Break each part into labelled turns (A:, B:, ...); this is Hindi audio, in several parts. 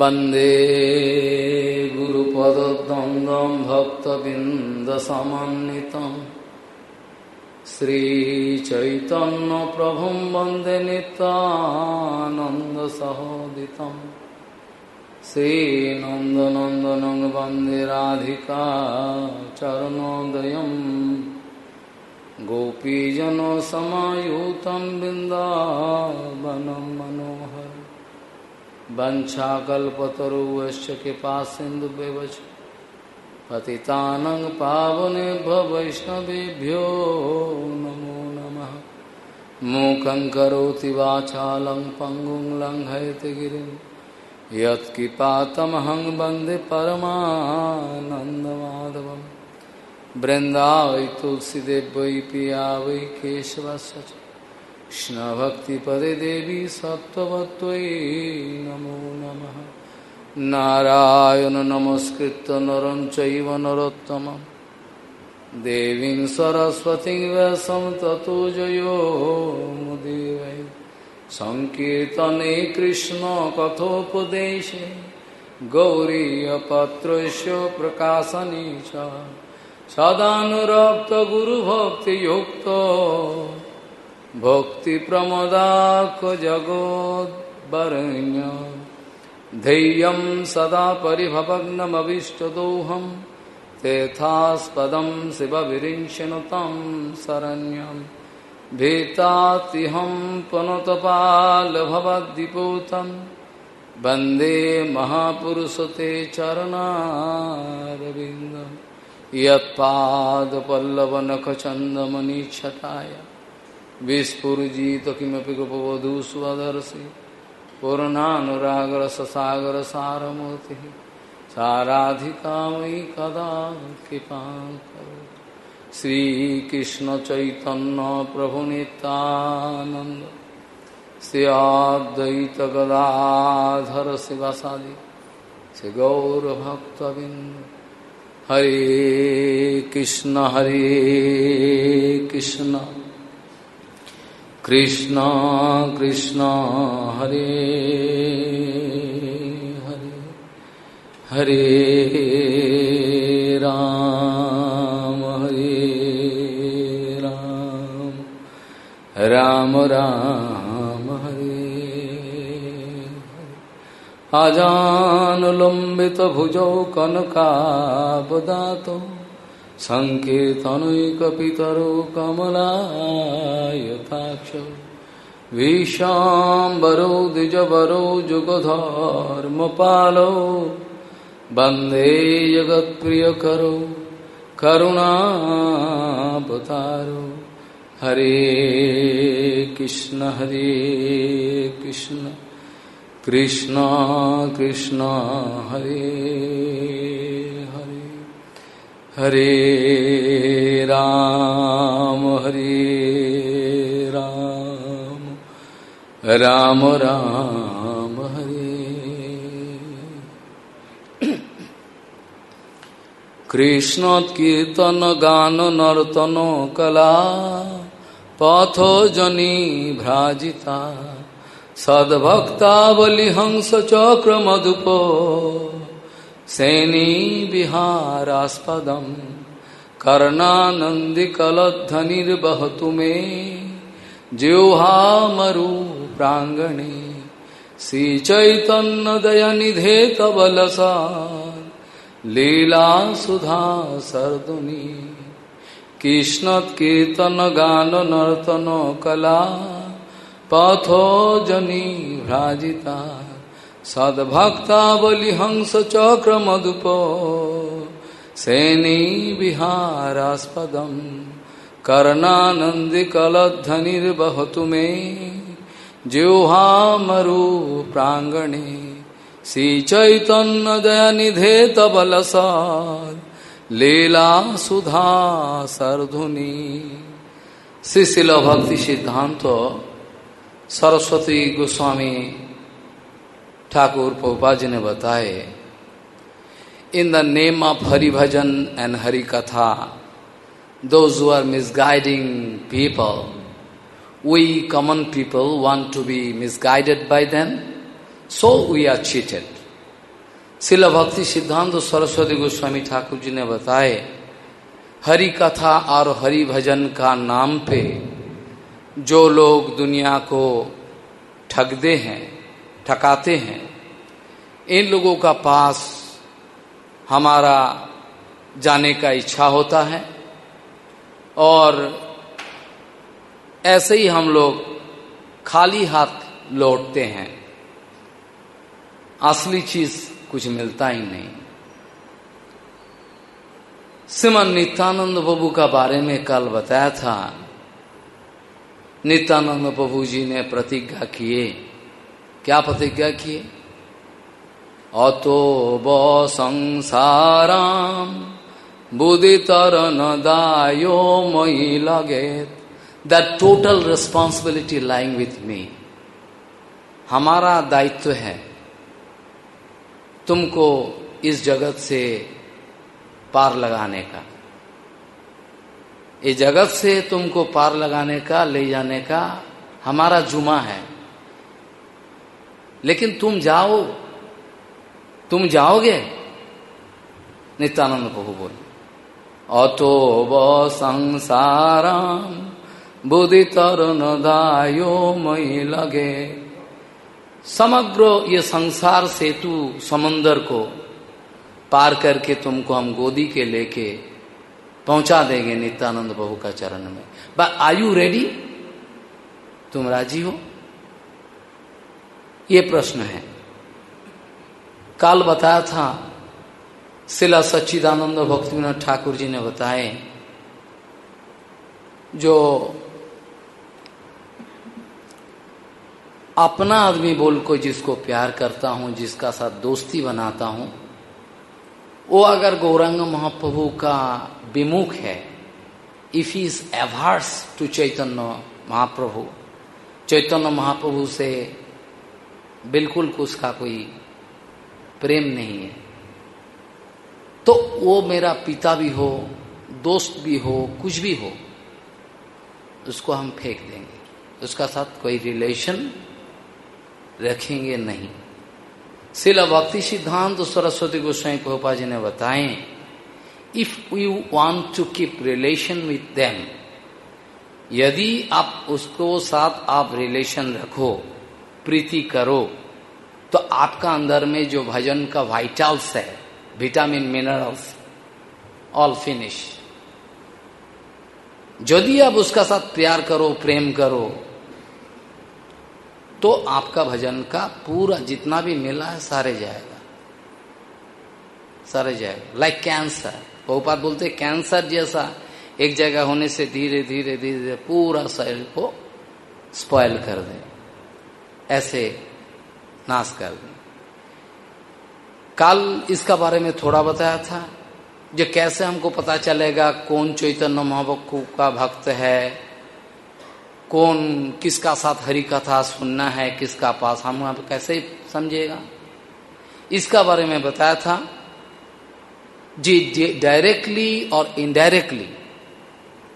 A: वंदे गुरुपदद्वन्द्वं भक्तबिन्दसमन्वितम् श्रीचैतन्यप्रभुं वंदे नितानन्दसहोदितम् श्रीनन्दनन्दनं वंदे राधिका चरणोदयम् गोपीजनसमायुतं बिन्दावनं मनोहर। वञ्छाकल्पतरुश्च कृपा सिन्धुव्यवच पतितानं पावनेभ्य वैष्णवेभ्यो नमो नमः। मूकं करोति वाचालं पङ्गुं लङ्घयति गिरिं। यत्कृपातमहं वंदे परमानन्दमाधवम्। वृन्दावै तुलसीदेव वै पिया वै केशवस्य कृष्णभक्तिपदे देवी सत्त्ववत्त्वयि नमो नमः। नारायण नमस्कृत नरं चैव नरोत्तमं देवीं सरस्वतीं व्यासं ततो जयो मुदीवै। सङ्कीर्तने कृष्णकथोपदेशे गौरीयपत्रस्य प्रकाशने च। सदानुरक्तगुरुभक्तियुक्तो। भक्तिप्रमदाखजगोद्वरण्य धैर्यं सदा परिभवग्नमविष्टदोहं तेथास्पदं शिवविरिञ्चनुतं शरण्यं। भीतातिहं पुनतपालभवद्दिपूतं वंदे महापुरुषते चरणारविन्दम् यत्पादपल्लवनखचन्दमनिच्छटाय विस्फुजित किमपि गोपवधू स्वदर्शि पूर्णानुरागरससागरसारमूर्तिः। साराधिका मयि कदा कृपां करोतु श्रीकृष्णचैतन्यप्रभुनितानन्द श्रियाद्वैतगदाधर शिवसादि श्रीगौरभक्तबिन्द। हरे कृष्ण हरे कृष्ण। कृष्ण कृष्ण हरे हरे हरे राम हरे राम राम राम हरे अजानुलम्बितभुजौ कनकावदातो सङ्केतनैकपितरो कमलायताक्षौ विशाम्बरौ द्विजवरौ, जुगधर्मपालौ। वंदे जगत्प्रियकरौ, करुणावतारो। हरे कृष्ण हरे कृष्ण। कृष्ण कृष्ण, हरे हरे राम हरे राम। राम राम, हरे। कृष्ण कीर्तन गान, नर्तन, कला पथो जनी भ्राजिता, सद्भक्तावली, हंस, चक्र, मधुपो। सैनी विहारास्पदम। कर्णानंदिकलध्वनिर्वहतु मे। कृष्ण कीर्तन गान नर्तन कला पथो जनी भ्राजिता। सद्भक्तावली हंस चक्र मधुपो। सैनी विहारास्पदम कर्णानंदिकलध्वनिर्वहतु मे। तबलसाद लीला सुधा सरधुनी। श्रीशिल भक्ति सिद्धांत सरस्वती गोस्वामी ठाकुर पोपा जी ने बताए in the name of Hari bhajan and Hari कथा those who are misguiding people, we common people want to be misguided by them, so we are cheated. शिला भक्ति सिद्धांत सरस्वती गोस्वामी ठाकुर जी ने बताए हरि कथा और हरि भजन का नाम पे जो लोग दुनिया को ठगदे हैं ठकाते हैं। इन लोगों का पास हमारा जाने का इच्छा होता है और ऐसे ही हम लोग खाली हाथ लौटते हैं। असली चीज़ कुछ मिलता ही नहीं। सिमन नित्यानंद प्रभु का बारे में कल बताया था। नित्यानंद प्रभु जी ने प्रतिज्ञा किए क्या प्रतिज्ञा किए अतो ब संसाराम बुदितर दायो मई लगे the total responsibility lying with me हमारा दायित्व है तुमको इस जगत से पार लगाने का। इस जगत से तुमको पार लगाने का, ले जाने का हमारा जुमा है। लेकिन तुम जाओ। तुम जाओगे? नित्यानंद प्रभु बोले। अतो व संसाराम, बुद्धि तरुण दायो मई लगे। समग्र ये संसार सेतु समंदर को पार करके तुमको हम गोदी के लेके पहुँचा देंगे नित्यानंद प्रभु का चरण में। बट आर यू रेडी तुम राज़ी हो? ये प्रश्न है। काल बताया था शिला सच्चिदानंद भक्तिनाथ ठाकुर जी ने बताए, जो अपना आदमी बोल को जिसको प्यार करता हूँ, जिसका साथ दोस्ती बनाता हूँ, वो अगर गौरंग महाप्रभु का विमुख है if is averse to Chaitanya Mahaprabhu Chaitanya Mahaprabhu से बिल्कुल उसका कोई प्रेम नहीं है। तो वो मेरा पिता भी हो, दोस्त भी हो, कुछ भी हो, उसको हम फेंक देंगे। उसका साथ कोई रिलेशन रखेंगे नहीं। शिला भक्ति सिद्धांत तो सरस्वती गोस्वाई पोपा जी ने बताए if you want to keep relation with them यदि आप उसको साथ आप रिलेशन रखो प्रीति करो तो आपका अंदर में जो भजन का वाइटल्स है विटामिन मिनरल्स ऑल फिनिश यदि आप उसका साथ प्यार करो, प्रेम करो तो आपका भजन का पूरा जितना भी मिला है, सारे जाएगा। सारे जाएगा। लाइक कैंसर बहुपात बोलते कैंसर जैसा एक जगह होने से धीरे धीरे धीरे धीरे पूरा शरीर को स्पॉइल कर दे। ऐसे नाश कर दें। कल इसका बारे में थोड़ा बताया था जो कैसे हमको पता चलेगा कौन चैतन्य महाभक्तु का भक्त है, कौन किसका साथ हरि कथा सुनना है, किसका पास। हम वहाँ कैसे समझेगा? इसका बारे में बताया था जी डायरेक्टली और इनडायरेक्टली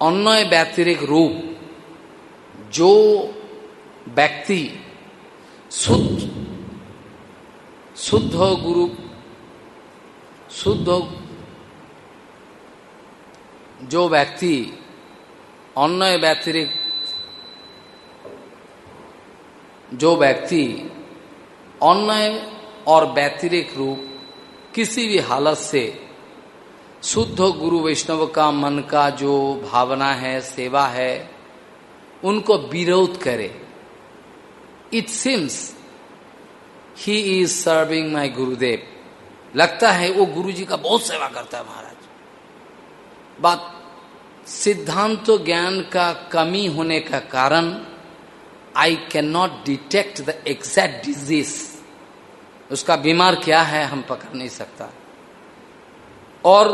A: अन्य व्यतिरिक रूप जो व्यक्ति शुद्ध। शुद्ध गुरु। शुद्ध जो व्यक्ति अन्य व्यतिरिक्त जो व्यक्ति अन्य और व्यतिरिक्त रूप किसी भी हालत से शुद्ध गुरु वैष्णव का मन का जो भावना है, सेवा है, उनको विरोध करे। It seems he is serving my गुरुदेव लगता है वो गुरु जी का बहुत सेवा करता है महाराज। बात सिद्धांत तो ज्ञान का कमी होने का कारण I can not detect the exact disease उसका बीमार क्या है हम पकड़ नहीं सकता। और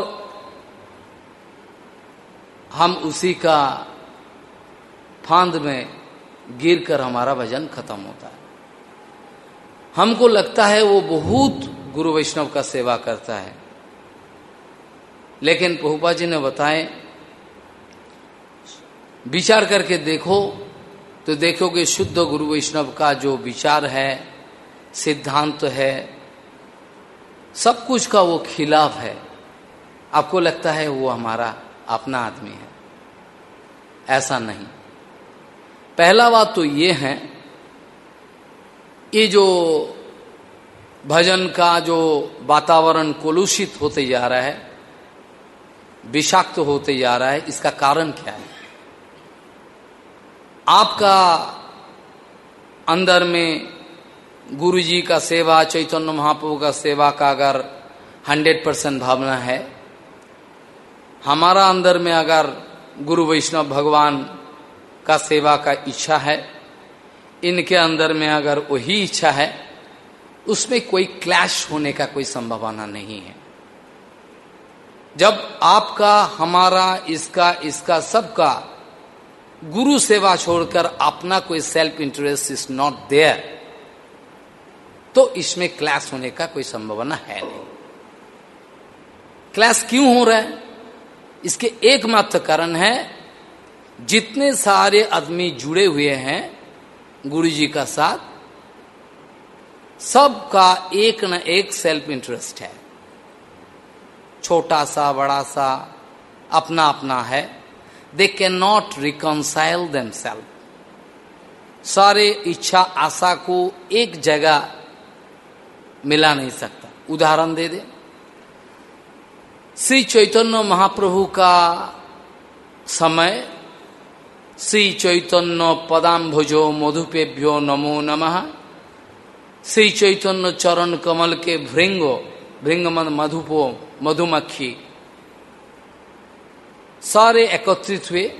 A: हम उसी का फांद में गिर कर हमारा भजन खत्म होता है। हमको लगता है वो बहुत गुरु वैष्णव का सेवा करता है। लेकिन पहुपा जी ने बताए, विचार करके देखो तो देखोगे शुद्ध गुरु वैष्णव का जो विचार है, सिद्धांत तो है, सब कुछ का वो खिलाफ है। आपको लगता है वो हमारा अपना आदमी है। ऐसा नहीं। पहला बात तो ये है, ये जो भजन का जो वातावरण कुलूषित होते जा रहा है, विषाक्त होते जा रहा है, इसका कारण क्या है? आपका अंदर में गुरु जी का सेवा, चैतन्य महाप्रभु का सेवा का अगर हंड्रेड परसेंट भावना है, हमारा अंदर में अगर गुरु वैष्णव भगवान का सेवा का इच्छा है। इनके अंदर में अगर वही इच्छा है, उसमें कोई क्लैश होने का कोई संभावना नहीं है। जब आपका, हमारा, इसका इसका, सबका गुरु सेवा छोड़कर अपना कोई self interest is not there तो इसमें क्लैश होने का कोई संभावना है नहीं। क्लैश क्यों हो रहा है? इसके एकमात्र कारण है जितने सारे आदमी जुड़े हुए हैं गुरु जी का साथ, सबका एक न एक सेल्फ इंटरेस्ट है। छोटा सा, बड़ा सा, अपना अपना है। They can not reconcile them self सारे इच्छा, आशा को एक जगह मिला नहीं सकता। उदाहरण दे दे। श्री चैतन्य महाप्रभु का समय श्री चैतन्य पदाम्भुजो मधुपेभ्यो नमो नमः। श्री चैतन्य चरण कमल के भृंगो भृंगमन मधुपो, मधुमक्खी। सारे एकत्रित हुए,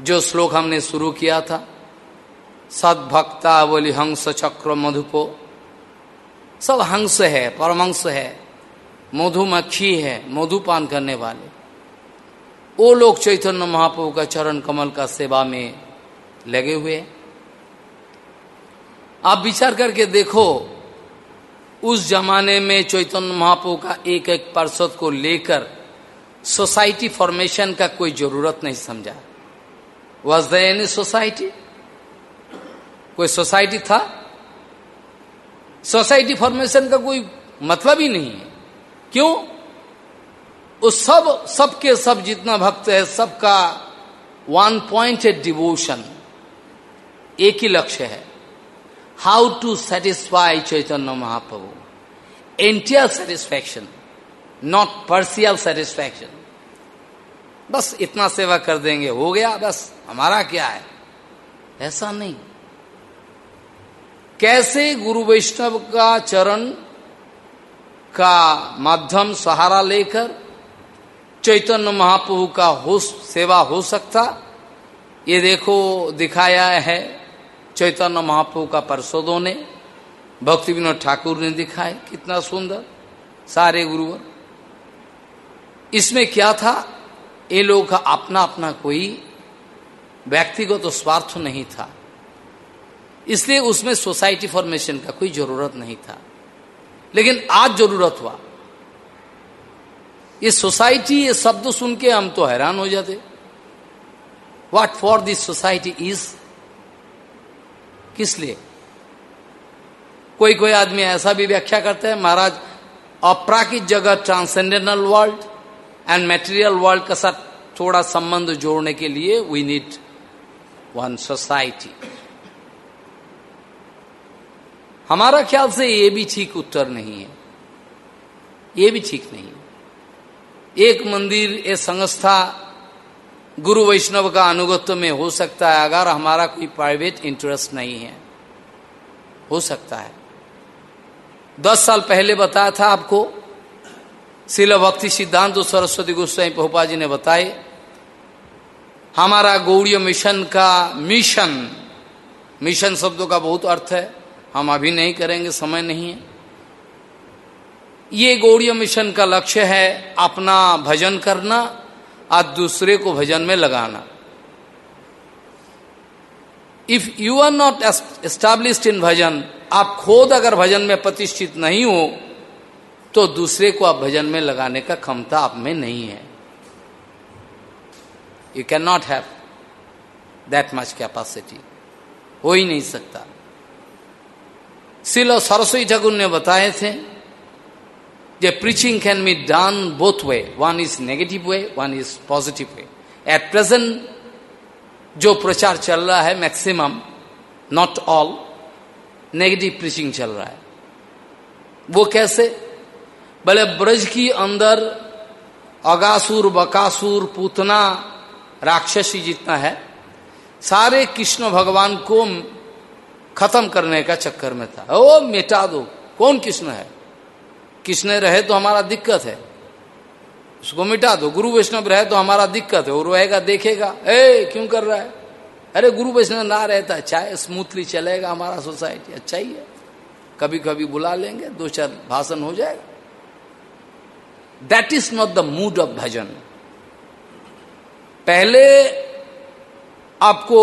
A: जो श्लोक हमने शुरू किया था। सदभक्तावली हंस चक्र मधुपो। सब हंस है परमंश है, मधुमक्खी है, मधुपान करने वाले। वो लोग चैतन्य महाप्रभु का चरण कमल का सेवा में लगे हुए आप विचार करके देखो, उस जमाने में चैतन्य महाप्रभु का एक एक पार्षद को लेकर सोसाइटी फॉर्मेशन का कोई ज़रूरत नहीं समझा। वॉज़ द एनी सोसाइटी कोई सोसाइटी था? सोसाइटी फॉर्मेशन का कोई मतलब ही नहीं है। क्यों? उस सब, सबके सब जितना भक्त है, सबका वन पॉइंटेड डिवोशन एक ही लक्ष्य है। How to satisfy Chaitanya Mahaprabhu entire satisfaction not partial satisfaction बस इतना सेवा कर देंगे, हो गया, बस, हमारा क्या है? ऐसा नहीं। कैसे गुरु वैष्णव का चरण का माध्यम सहारा लेकर चैतन्य महाप्रभु का हो, सेवा हो सकता। ये देखो, दिखाया है चैतन्य महाप्रभु का पार्षदों ने, भक्ति विनोद ठाकुर ने दिखाए, कितना सुंदर, सारे गुरुवर। इसमें क्या था? ये लोग का अपना अपना कोई व्यक्तिगत तो स्वार्थ नहीं था। इसलिए उसमें सोसाइटी फॉर्मेशन का कोई ज़रूरत नहीं था। लेकिन आज ज़रूरत हुआ। ये सोसाइटी, ये शब्द सुन के हम तो हैरान हो जाते। What for this society is किस लिए? कोई कोई आदमी ऐसा भी व्याख्या करते हैं, महाराज, अपराकित जगत transcendental world and material world का साथ थोड़ा संबंध जोड़ने के लिए वी नीड वन सोसाइटी हमारा ख्याल से ये भी ठीक उत्तर नहीं है। ये भी ठीक नहीं है। एक मंदिर, एक संस्था गुरु वैष्णव का अनुगत्व में हो सकता है, अगर हमारा कोई प्राइवेट इंटरेस्ट नहीं है। हो सकता है। दस साल पहले बताया था आपको शिल भक्ति सिद्धांत सरस्वती गोस्वाई पोपा जी ने बताए, हमारा गौड़ीय मिशन का मिशन मिशन शब्दों का बहुत अर्थ है, हम अभी नहीं करेंगे, समय नहीं है। ये गौड़ीय मिशन का लक्ष्य है अपना भजन करना और दूसरे को भजन में लगाना। If you are not established in भजन, आप खुद अगर भजन में प्रतिष्ठित नहीं हो तो दूसरे को आप भजन में लगाने का क्षमता आप में नहीं है। You can not have that much capacity हो ही नहीं सकता। सिलो सरस्वती ठाकुर ने बताए थे The preaching can be done both way. One is negative way, one is positive way. At present, जो प्रचार चल रहा है maximum not all negative preaching चल रहा है। वो कैसे? बोले ब्रज की अंदर अगासुर बकासुर पूतना राक्षसी जितना है सारे कृष्ण भगवान को खत्म करने का चक्कर में था। ओ मिटा दो। कौन कृष्ण है? कृष्ण रहे तो हमारा दिक्कत है। उसको मिटा दो। गुरु वैष्णव रहे तो हमारा दिक्कत है। वो रहेगा देखेगा, ए, क्यों कर रहा है? अरे, गुरु वैष्णव ना रहता अच्छा है, स्मूथली चलेगा हमारा सोसाइटी अच्छा ही है। कभी कभी बुला लेंगे, दो चार भाषण हो जाएगा। That is not the mood of भजन पहले आपको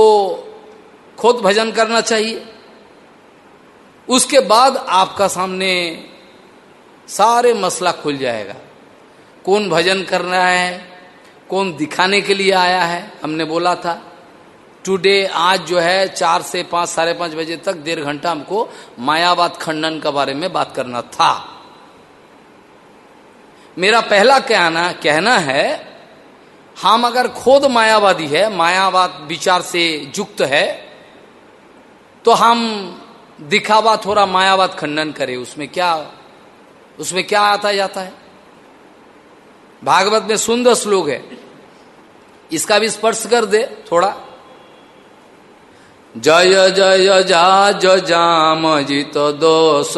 A: खुद भजन करना चाहिए। उसके बाद आपका सामने सारे मसला खुल जाएगा। कौन भजन कर रहा है, कौन दिखाने के लिए आया है, हमने बोला था। टुडे आज जो है, चार से पाँच, साढ़े पाँच बजे तक, डेढ़ घंटा हमको मायावाद खंडन के बारे में बात करना था। मेरा पहला कहना कहना है, हम अगर खुद मायावादी है, मायावाद विचार से युक्त है तो हम दिखावा थोड़ा मायावाद खंडन करें, उसमें क्या उसमें क्या आता जाता है? भागवत में सुंदर श्लोक है। इसका भी स्पर्श कर दे थोड़ा। जय जय जा जाम, जित दोष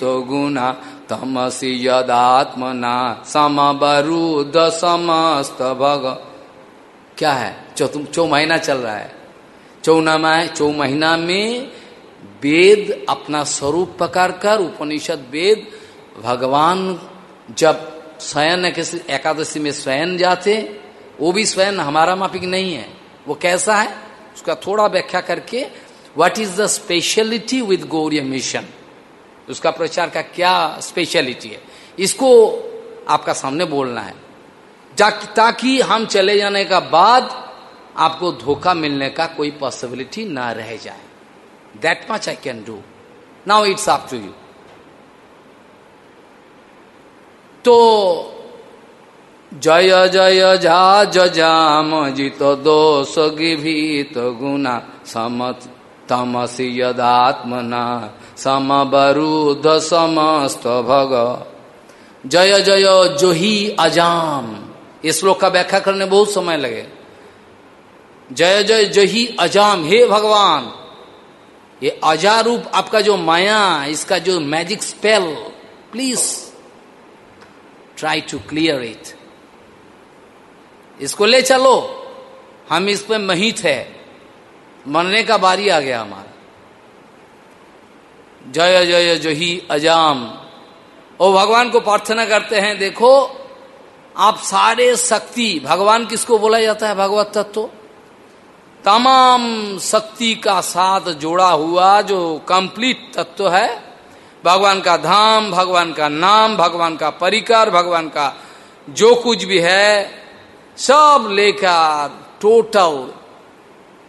A: तो गुना तमसी यदात्मना समबरुद समस्त भग। क्या है? चौ चौ महीना चल रहा है। चौना चौ महीना में वेद अपना स्वरूप पकड़ कर, उपनिषद वेद भगवान जब स्वयं किसी एकादशी में स्वयं जाते, वो भी स्वयं हमारा मापिक नहीं है। वो कैसा है? उसका थोड़ा व्याख्या करके what is the speciality with Gaudiya mission उसका प्रचार का क्या स्पेशलिटी है? इसको आपका सामने बोलना है। ताकि हम चले जाने का बाद आपको धोखा मिलने का कोई पॉसिबिलिटी ना रह जाए। That much I can do now it's up to you तो जय जय झा जाम जित दोष गिभीत गुना तमसी यदात्मना समबरुद समस्त भग। जय जय जो ही अजाम। इस श्लोक का व्याख्या करने बहुत समय लगे। जय जय जो ही अजाम, हे भगवान। ये अजारूप आपका जो माया, इसका जो magic spell please try to clear it इसको ले चलो। हम इस पर महित है। मरने का बारी आ गया हमारा। जय जय, जही, अजाम। ओ, भगवान को प्रार्थना करते हैं, देखो, आप सारे शक्ति, भगवान किसको बोला जाता है, भगवत तत्व? तमाम शक्ति का साथ जोड़ा हुआ जो कंप्लीट तत्व है भगवान का धाम भगवान का नाम भगवान का परिकर भगवान का जो कुछ भी है सब लेकर total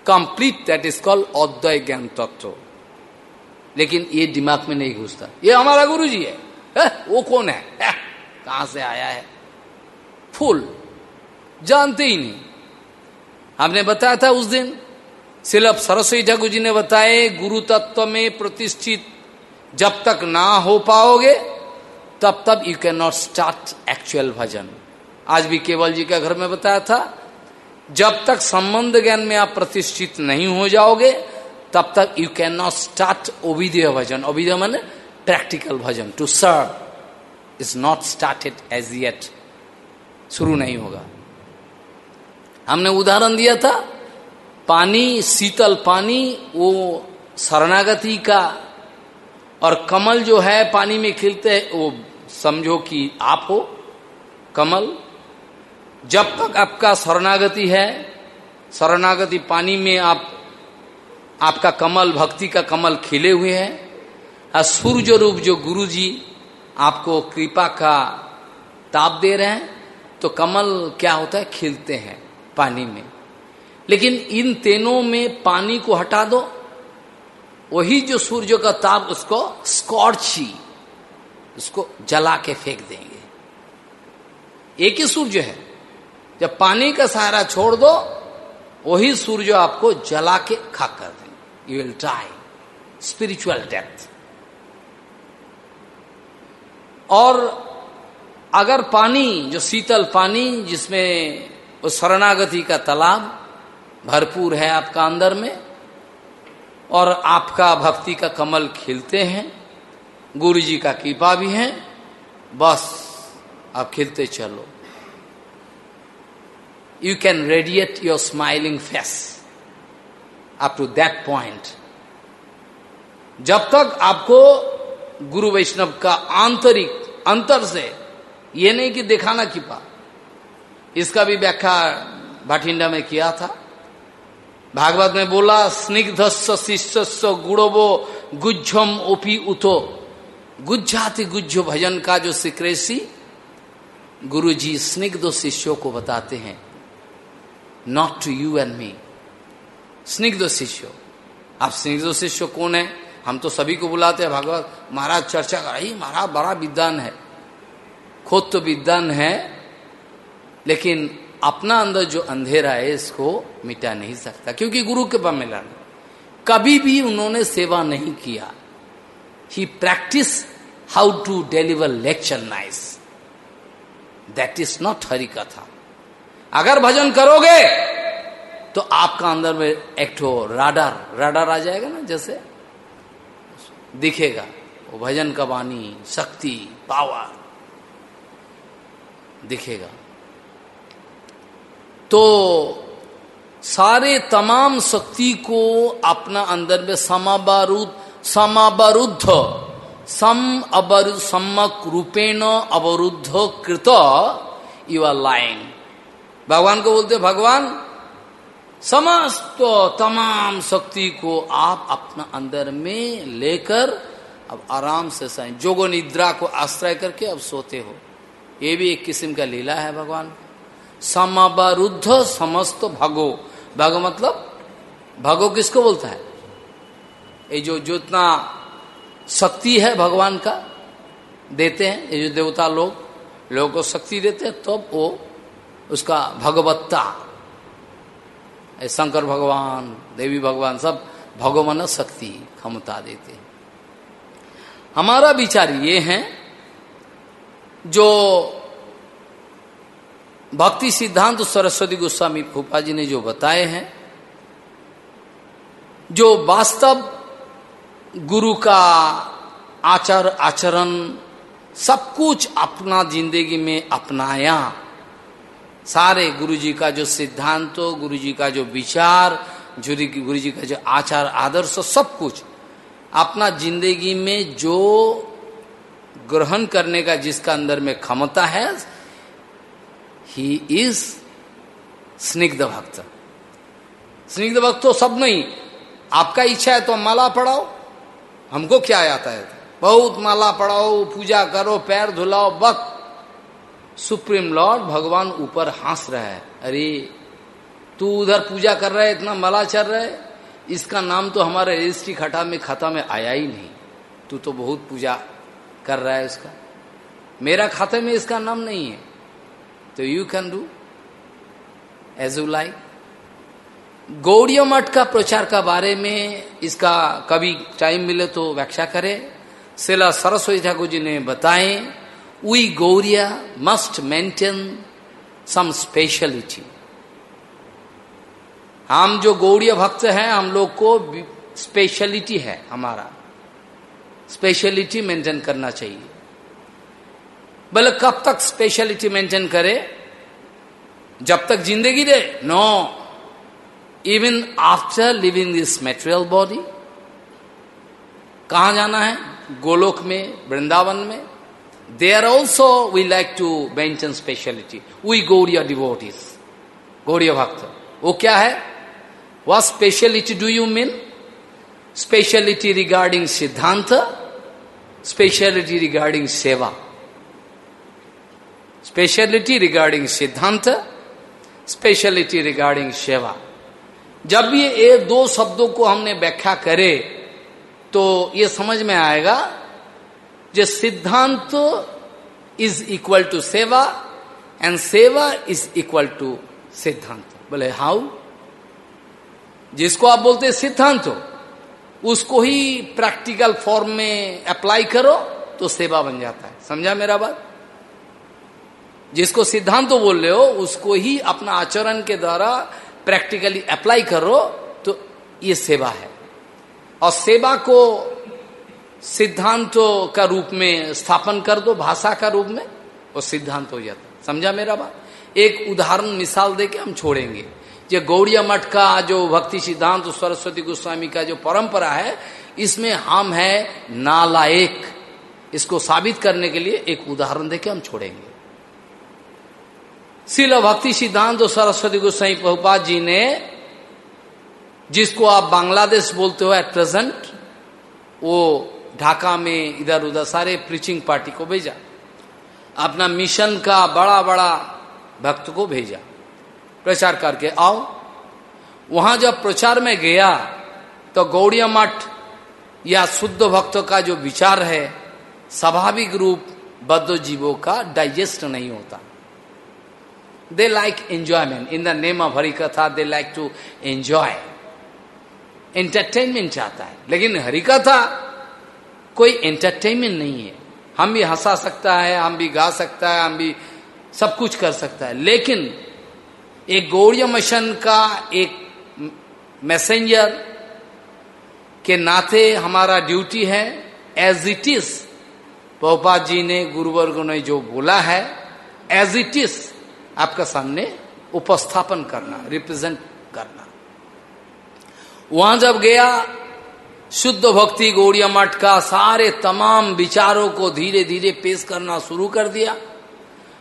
A: complete that is called अद्वय ज्ञान तत्व लेकिन ये दिमाग में नहीं घुसता। ये हमारा गुरु जी है, है? वो कौन है, है? कहाँ से आया है? फुल। जानते ही नहीं। हमने बताया था उस दिन सिर्फ़ सरस्वती ठाकुर जी ने बताए गुरु तत्व में प्रतिष्ठित जब तक ना हो पाओगे, तब तक you can not start actual भजन। आज भी केवल जी का घर में बताया था, जब तक संबंध ज्ञान में आप प्रतिष्ठित नहीं हो जाओगे, तब तक यू कैन नॉट स्टार्ट ओविदय भजन। ओविदय मन practical bhajan. To serve is not started as yet शुरू नहीं होगा। हमने उदाहरण दिया था, पानी, शीतल पानी, वो शरणागति का और कमल जो है पानी में खिलते वो समझो कि आप हो, कमल। जब तक आपका शरणागति है, शरणागति पानी में आप, आपका कमल, भक्ति का कमल खिले हुए हैं, और सूर्य रूप जो गुरु जी आपको कृपा का ताप दे रहे हैं तो कमल क्या होता है? खिलते हैं पानी में। लेकिन इन तेनों में पानी को हटा दो वही जो सूर्य का ताप उसको स्कॉर्ची उसको जला के फेंक देंगे। एक ही सूर्य है। जब पानी का सहारा छोड़ दो, वही सूर्य आपको जला के खा कर देंगे। You will try spiritual death और अगर पानी, जो शीतल पानी, जिसमें वो शरणागति का तालाब भरपूर है आपका अंदर में और आपका भक्ति का कमल खिलते हैं, गुरु जी का कृपा भी है, बस आप खिलते चलो। You can radiate your smiling face up to that point जब तक आपको गुरु वैष्णव का आंतरिक, अंतर से ये नहीं कि दिखाना कृपा इसका भी व्याख्या भाटिंडा में किया था। भागवत में बोला स्निग्धस्व शिष्य गुड़बो गुज्जम ओपी उतो। गुज्जाति गुज्जो भजन का जो सिक्रेसी गुरु जी स्निग्ध शिष्यों को बताते हैं। Not to you and me स्निग्ध शिष्य। आप स्निग्ध शिष्य कौन है? हम तो सभी को बुलाते हैं, भागवत। महाराज चर्चा कर रही महाराज, बड़ा विद्वान है। खुद तो विद्वान है, लेकिन अपना अंदर जो अंधेरा है, इसको मिटा नहीं सकता, क्योंकि गुरु के पास मिला कभी भी उन्होंने सेवा नहीं किया। He practice how to deliver lecture nice that is not Hari कथा अगर भजन करोगे तो आपका अंदर में एक राडार राडार आ जाएगा ना, जैसे दिखेगा। वो भजन का वाणी, शक्ति पावर दिखेगा। तो सारे तमाम शक्ति को अपना अंदर में समाबारूद, समाबारुद्ध, सम अबर सम्मक रूपेण अवरुद्ध कृत यू आर लाइंग भगवान को बोलते भगवान, समस्त तमाम शक्ति को आप अपना अंदर में लेकर अब आराम से सही जोगो निद्रा को आश्रय करके अब सोते हो। ये भी एक किस्म का लीला है भगवान। समावरुद्ध समस्त भगो। भगो मतलब भगो किसको बोलता है? ये जो जो इतना शक्ति है भगवान का, देते हैं, ये जो देवता लोग, लोगों को शक्ति देते हैं, तब तो वो उसका भगवत्ता शंकर भगवान, देवी भगवान, सब भगवान शक्ति क्षमता देते हैं। हमारा विचार ये है, जो भक्ति सिद्धांत सरस्वती गोस्वामी फूफा जी ने जो बताए हैं, जो वास्तव गुरु का आचार, आचरण सब कुछ अपना ज़िंदगी में अपनाया। सारे गुरु जी का जो सिद्धांत गुरु जी का जो विचार गुरु जी का जो आचार, आदर्श सब कुछ अपना ज़िंदगी में जो ग्रहण करने का जिसका अंदर में क्षमता है ही इज़ स्निग्ध भक्त। स्निग्ध भक्त तो सब नहीं। आपका इच्छा है तो माला पढ़ाओ। हमको क्या आता है बहुत माला पढ़ाओ, पूजा करो, पैर धुलाओ बक सुप्रीम लॉर्ड भगवान ऊपर हंस रहा है। अरे, तू उधर पूजा कर रहा है, इतना मला चल रहा है। इसका नाम तो हमारे रजिस्ट्री खटा में, खाता में आया ही नहीं। तू तो बहुत पूजा कर रहा है इसका। मेरा खाते में इसका नाम नहीं है। तो you can do as you like Gaudiya मठ का प्रचार का बारे में इसका कभी टाइम मिले तो व्याख्या करे शिला सरस्वती ठाकुर जी ने बताए we Gauriya must maintain some speciality. हम जो गौड़ीय भक्त हैं, हम लोग को स्पेशलिटी है हमारा। स्पेशलिटी मेंटेन करना चाहिए। बोले, कब तक स्पेशलिटी मेंटेन करे? जब तक ज़िंदगी दे? No even after living this material body कहा जाना है? गोलोक में, वृंदावन में? They are also we like to maintain speciality we Gaudiya devote is Gaudiya भक्त वो क्या है? वह speciality do you mean speciality regarding siddhanta speciality regarding seva Speciality regarding Siddhanta, speciality regarding Seva. जब ये ये दो शब्दों को हमने व्याख्या करे तो ये समझ में आएगा जो siddhanta is equal to seva and seva is equal to siddhanta बोले हाउ? जिसको आप बोलते सिद्धांत उसको ही प्रैक्टिकल फॉर्म में अप्लाई करो तो सेवा बन जाता है। समझा मेरा बात? जिसको सिद्धांत तो बोल रहे हो, उसको ही अपना आचरण के द्वारा प्रैक्टिकली अप्लाई करो तो ये सेवा है। और सेवा को सिद्धांतों का रूप में स्थापन कर दो, भाषा का रूप में वो सिद्धांत हो जाता समझा मेरा बात? एक उदाहरण, मिसाल देके हम छोड़ेंगे। जो गौड़िया मठ का जो भक्ति सिद्धांत, सरस्वती गोस्वामी का जो परंपरा है, इसमें हम है नालायक। इसको साबित करने के लिए एक उदाहरण देके हम छोड़ेंगे। शिल भक्ति सिद्धांत सरस्वती गोसाई प्रभुपाद जी ने जिसको आप बांग्लादेश बोलते हो एट प्रेजेंट वो ढाका में इधर उधर सारे प्रीचिंग पार्टी को भेजा। अपना मिशन का बड़ा बड़ा भक्त को भेजा। प्रचार करके आओ। वहाँ जब प्रचार में गया तो गौड़िया मठ या शुद्ध भक्तों का जो विचार है, स्वाभाविक रूप बद्ध जीवों का डाइजेस्ट नहीं होता। They like enjoyment in the name of Hari katha they like to enjoy entertainment चाहता है। लेकिन हरि कथा कोई एंटरटेनमेंट नहीं है। हम भी हंसा सकता है, हम भी गा सकता है, हम भी सब कुछ कर सकता है। लेकिन एक गौड़िय मिशन का एक मैसेंजर के नाते हमारा ड्यूटी है एज इट इज़ पोपा जी ने गुरुवर्ग ने जो बोला है एज इट इज़ आपका सामने उपस्थापन करना, रिप्रेजेंट करना। वहाँ जब गया, शुद्ध भक्ति, गौड़िया मठ का सारे तमाम विचारों को धीरे धीरे पेश करना शुरू कर दिया।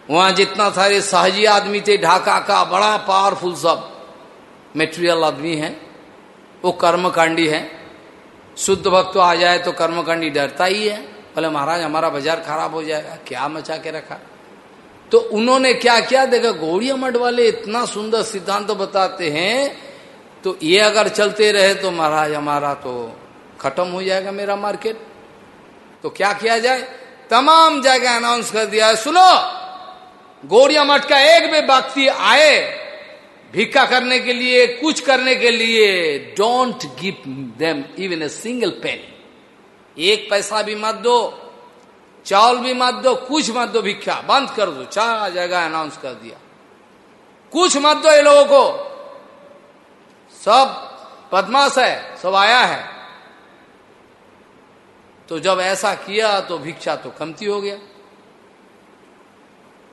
A: वहाँ जितना सारे सहजी आदमी थे, ढाका का बड़ा पावरफुल सब मेटेरियल आदमी है, वो कर्मकांडी है। शुद्ध भक्त आ जाए तो कर्मकांडी डरता ही है बोले महाराज हमारा बाज़ार खराब हो जाएगा, क्या मचा के रखा? तो उन्होंने क्या किया? देखा गौड़िया मठ वाले इतना सुंदर सिद्धांत तो बताते हैं तो ये अगर चलते रहे तो महाराज, हमारा तो खत्म हो जाएगा मेरा मार्केट। तो क्या किया जाए? तमाम जगह अनाउंस कर दिया है, सुनो गौरिया मठ का एक भी व्यक्ति आए भिक्का करने के लिए, कुछ करने के लिए don't give them even a single pen एक पैसा भी मत दो चावल भी मत दो, कुछ मत दो, भिक्षा। बंद कर दो। चार जगह अनाउंस कर दिया। कुछ मत दो ये लोगों को। सब पद्मास है, सब आया है। तो जब ऐसा किया तो भिक्षा तो कमती हो गया।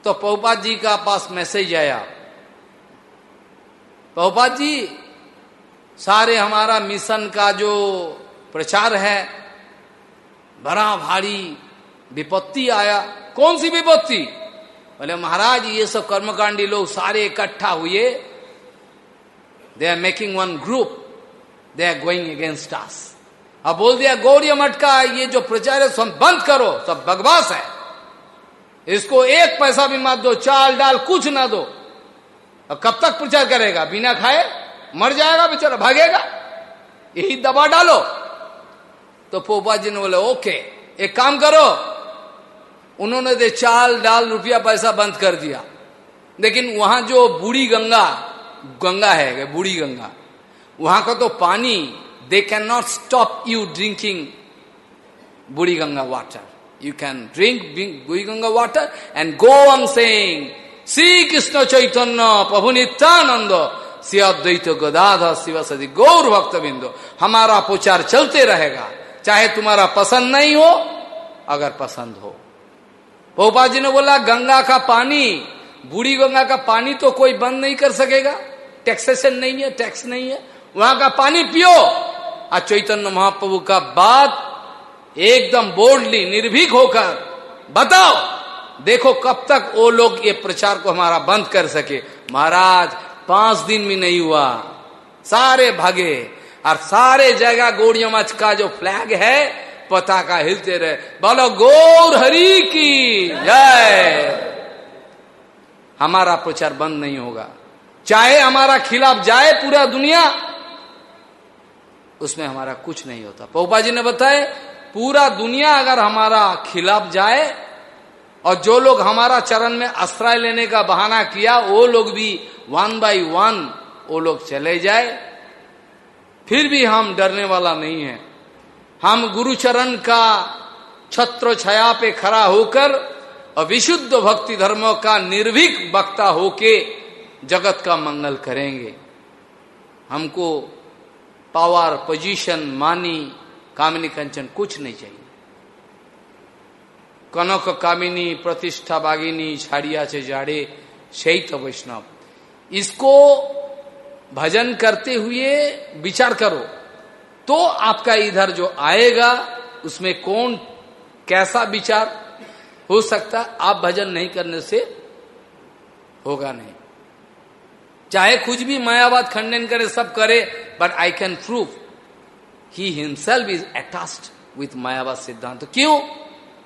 A: तो पहुपात जी का पास मैसेज आया। पहुपात जी, सारे हमारा मिशन का जो प्रचार है बड़ा भारी विपत्ति आया। कौन सी विपत्ति? बोले, महाराज, ये सब कर्मकांडी लोग सारे इकट्ठा हुए। They are making one group they are going against us अब बोल दिया, गौरी मठ का ये जो प्रचार है, सब बंद करो। सब बकवास है। इसको एक पैसा भी मत दो, चाल डाल, कुछ ना दो। कब तक प्रचार करेगा? बिना खाए मर जाएगा, बेचारा भागेगा। यही दबा डालो। तो पोपा जी ने बोले, ओके, एक काम करो उन्होंने दे चाल डाल रुपया पैसा बंद कर दिया। लेकिन वहाँ जो बूढ़ी गंगा गंगा है बूढ़ी गंगा वहाँ का तो पानी they can not stop you drinking Budhi Ganga water you can drink Ganga water and go on saying, Shri Krishna Chaitanya Prabhu Nityananda Shri Advaita Gadadhar Shiv सदी गौर भक्त बिंदु हमारा प्रचार चलते रहेगा। चाहे तुम्हारा पसंद नहीं हो अगर पसंद हो। पोपा जी ने बोला, गंगा का पानी, बूढ़ी गंगा का पानी तो कोई बंद नहीं कर सकेगा। टैक्सेशन नहीं है टैक्स नहीं है। वहाँ का पानी पियो। और चैतन्य महाप्रभु का बात एकदम बोल्डली निर्भीक होकर, बताओ, देखो कब तक वो लोग ये प्रचार को हमारा बंद कर सके? महाराज, पाँच दिन भी नहीं हुआ। सारे भागे और सारे जगह गौड़िया का जो फ्लैग है पताका हिलते रहे। बोलो, गौर हरि की जय। हमारा प्रचार बंद नहीं होगा। चाहे हमारा खिलाफ जाए पूरा दुनिया, उसमें हमारा कुछ नहीं होता। पोपा जी ने बताए पूरा दुनिया अगर हमारा खिलाफ जाए और जो लोग हमारा चरण में आश्रय लेने का बहाना किया, वो लोग भी वन बाय वन वो लोग चले जाए, फिर भी हम डरने वाला नहीं है। हम गुरुचरण का छत्र छाया पे खड़ा होकर और विशुद्ध भक्ति धर्मों का निर्भीक वक्ता होके जगत का मंगल करेंगे। हमको पावर पोजीशन मानी कामिनी कंचन कुछ नहीं चाहिए। कनक कामिनी, प्रतिष्ठा बागिनी छाड़िया से जाड़े तो वैष्णव। इसको भजन करते हुए विचार करो। तो आपका इधर जो आएगा, उसमें कौन, कैसा विचार हो सकता, आप भजन नहीं करने से होगा नहीं। चाहे कुछ भी मायावाद खंडन करे, सब करे but I can prove he himself is attached with Mayavada siddhanta. तो क्यों?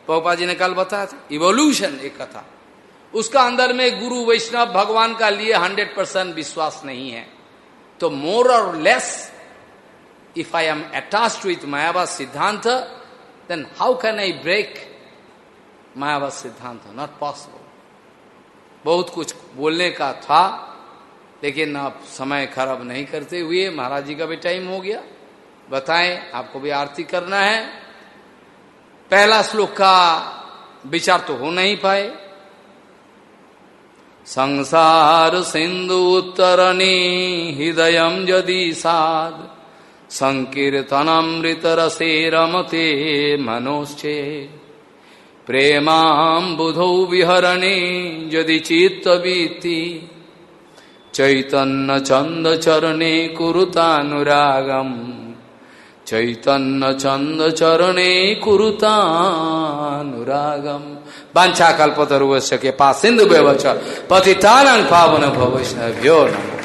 A: पपा जी ने कल बताया था इवोल्यूशन एक कथा। उसका अंदर में गुरु वैष्णव भगवान का लिए हंड्रेड परसेंट विश्वास नहीं है। तो मोर और less if I am attached with Mayavada siddhanta then how can I break Mayavada siddhanta not possible बहुत कुछ बोलने का था, लेकिन आप समय खराब नहीं करते हुए महाराज जी का भी टाइम हो गया। बताएँ, आपको भी आरती करना है। पहला श्लोक का विचार तो हो नहीं पाए। संसार सिंधु उत्तरणी, हृदय यदि साध संकीर्तनमृत रसे रमते मनोश्चे। प्रेमाबुधौ विहरणे यदि चित्तवीति। चंद चरणे कुरुतानुरागम। चैतन्य चंद चरणे कुरुतानुरागम। वाछा कल्पतरुवश्य के पास सिंधु व्यवच पावन भवैष्णव्यो नमो।